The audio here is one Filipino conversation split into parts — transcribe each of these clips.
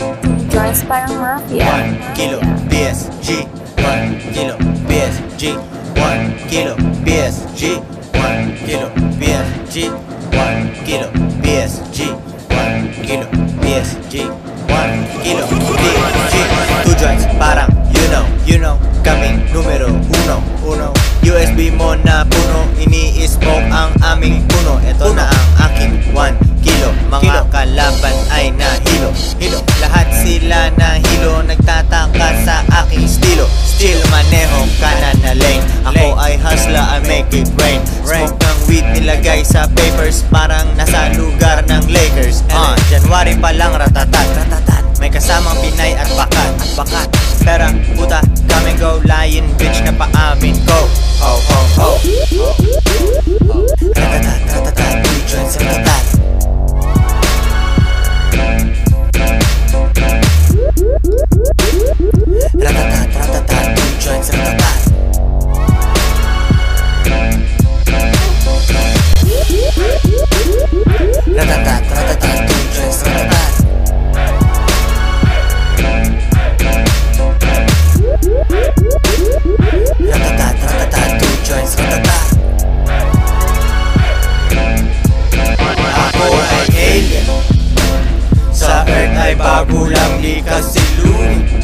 Joints parang mafia. 1 kilo PSG 1 kilo PSG 1 kilo PSG 1 kilo PSG 1 kilo PSG 1 kilo PSG 1 kilo PSG Two joints parang you know you know. Kaming numero uno uno. USB mo na puno Ini-smoke ang aming puno January pa lang ratatat. Ratatat. May kasamang Pinay at Bakat. At Bakat. Pera, puta, come and go Lion bitch na paamin única se ilume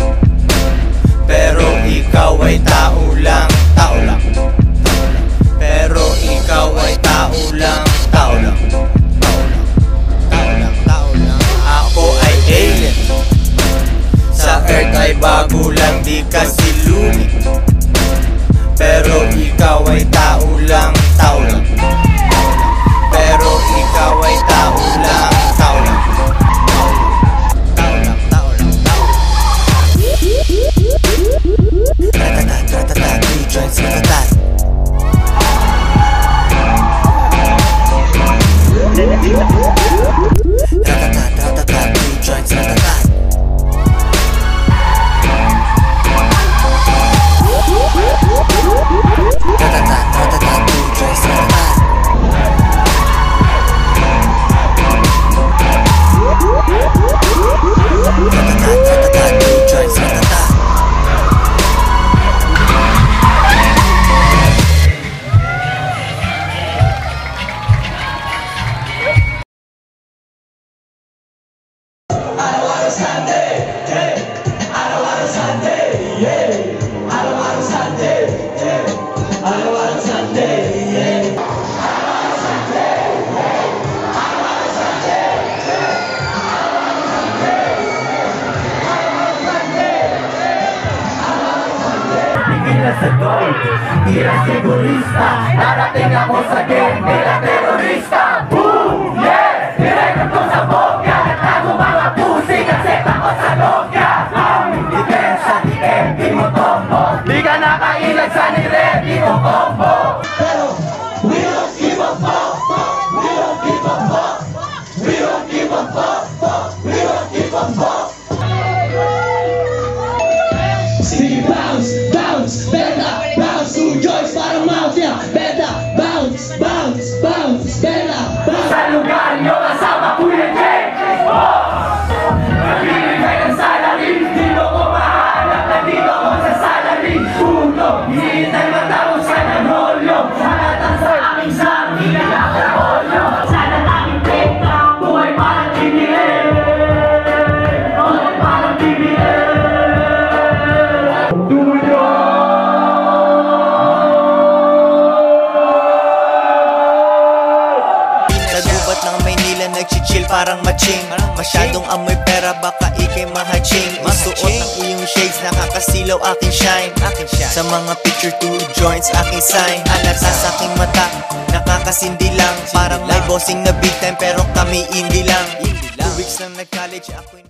ser doido, ia ser turista Nada tem a moça a terrorista. Mulher, yeah! direita com sabor, cara, trago uma lapuzinha, senta moça não Vamos, better bounce. Sai lugar e olha parang matching Masyadong amoy pera baka ikay mahaching. Isuot ng iyong shades nakakasilaw aking shine. Sa mga picture two joints aking sign. Halata sa aking mata nakakasindi lang. Parang may bossing na big time pero kami indie lang. Two weeks lang nag-college ako